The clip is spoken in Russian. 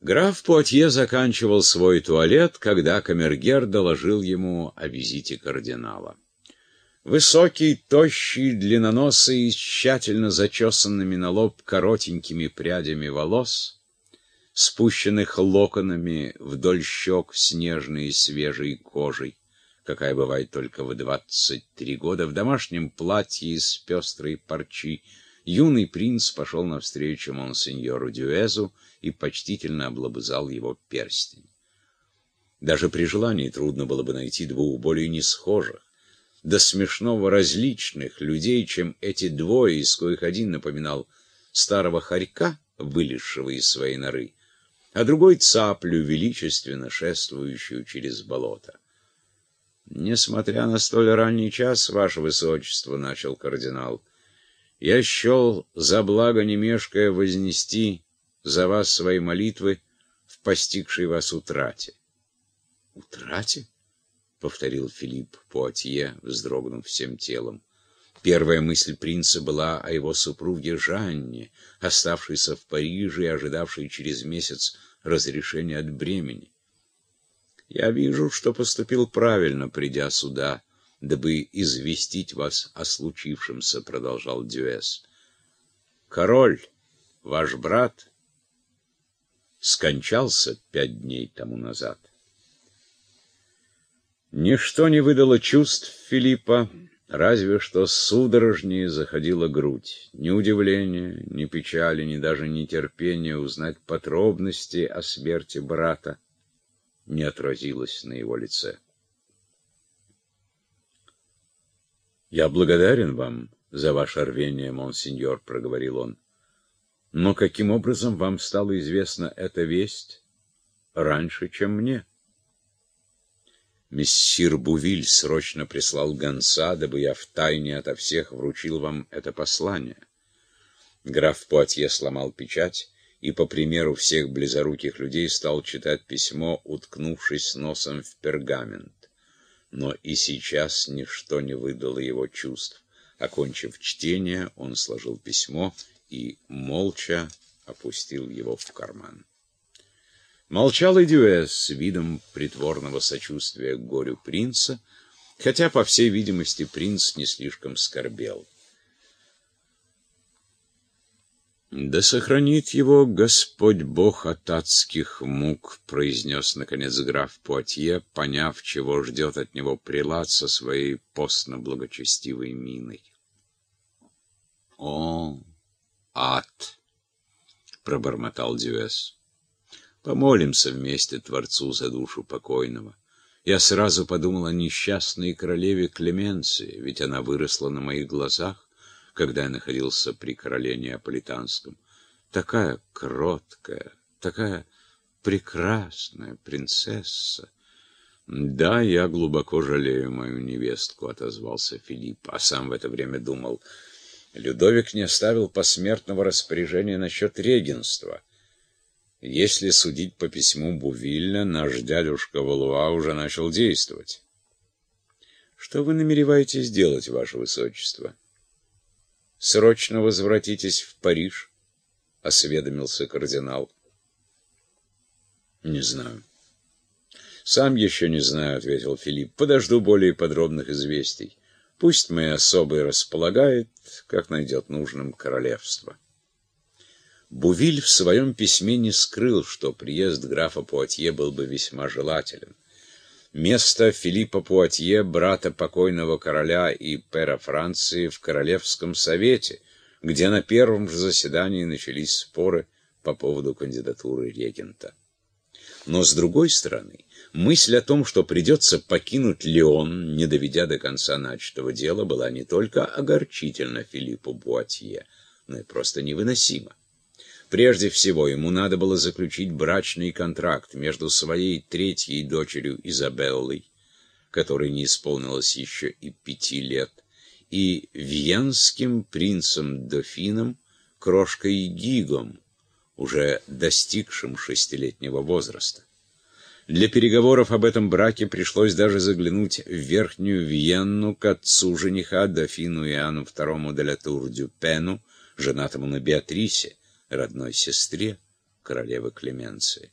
Граф Пуатье заканчивал свой туалет, когда камергер доложил ему о визите кардинала. Высокий, тощий, длинноносый, с тщательно зачесанными на лоб коротенькими прядями волос, спущенных локонами вдоль щек снежной и свежей кожей, какая бывает только в двадцать три года, в домашнем платье из пестрой парчи, юный принц пошел навстречу монсеньору Дюэзу и почтительно облобызал его перстень. Даже при желании трудно было бы найти двух более несхожих, до смешного различных людей, чем эти двое, из коих один напоминал старого хорька, вылезшего из своей норы, а другой цаплю, величественно шествующую через болото. «Несмотря на столь ранний час, ваше высочество», — начал кардинал, — «я счел за благо не мешкая вознести за вас свои молитвы в постигшей вас утрате». «Утрате?» — повторил Филипп Пуатье, вздрогнув всем телом. Первая мысль принца была о его супруге Жанне, оставшейся в Париже и ожидавшей через месяц разрешения от бремени. «Я вижу, что поступил правильно, придя сюда, дабы известить вас о случившемся», — продолжал Дюэс. «Король, ваш брат, скончался пять дней тому назад». Ничто не выдало чувств Филиппа, разве что судорожнее заходила грудь. Ни удивления, ни печали, ни даже нетерпения узнать подробности о смерти брата не отразилось на его лице. «Я благодарен вам за ваше рвение, монсеньор», — проговорил он. «Но каким образом вам стала известна эта весть раньше, чем мне?» Мессир Бувиль срочно прислал гонца, дабы я втайне ото всех вручил вам это послание. Граф Пуатье сломал печать и, по примеру всех близоруких людей, стал читать письмо, уткнувшись носом в пергамент. Но и сейчас ничто не выдало его чувств. Окончив чтение, он сложил письмо и молча опустил его в карман. Молчал и Дюэс с видом притворного сочувствия к горю принца, хотя, по всей видимости, принц не слишком скорбел. «Да сохранит его Господь Бог от адских мук», — произнес, наконец, граф Пуатье, поняв, чего ждет от него прилад со своей постно-благочестивой миной. «О, ад!» — пробормотал Дюэс. Помолимся вместе Творцу за душу покойного. Я сразу подумал о несчастной королеве Клеменции, ведь она выросла на моих глазах, когда я находился при короле Неаполитанском. Такая кроткая, такая прекрасная принцесса. «Да, я глубоко жалею мою невестку», — отозвался Филипп, а сам в это время думал. Людовик не оставил посмертного распоряжения насчет регенства — если судить по письму Бувильна, наш дядюшка Валуа уже начал действовать. Что вы намереваетесь делать, ваше высочество? Срочно возвратитесь в Париж, — осведомился кардинал. Не знаю. Сам еще не знаю, — ответил Филипп. Подожду более подробных известий. Пусть мои особый располагает, как найдет нужным королевство. Бувиль в своем письме не скрыл, что приезд графа Пуатье был бы весьма желателен. Место Филиппа Пуатье, брата покойного короля и пера Франции, в Королевском совете, где на первом же заседании начались споры по поводу кандидатуры регента. Но, с другой стороны, мысль о том, что придется покинуть Леон, не доведя до конца начатого дела, была не только огорчительна Филиппу Пуатье, но и просто невыносима. Прежде всего, ему надо было заключить брачный контракт между своей третьей дочерью Изабеллой, которой не исполнилось еще и пяти лет, и венским принцем-дофином, крошкой Гигом, уже достигшим шестилетнего возраста. Для переговоров об этом браке пришлось даже заглянуть в Верхнюю Виенну к отцу жениха, дофину Иоанну II де ла Тур-Дюпену, женатому на Беатрисе, родной сестре королевы Клеменции.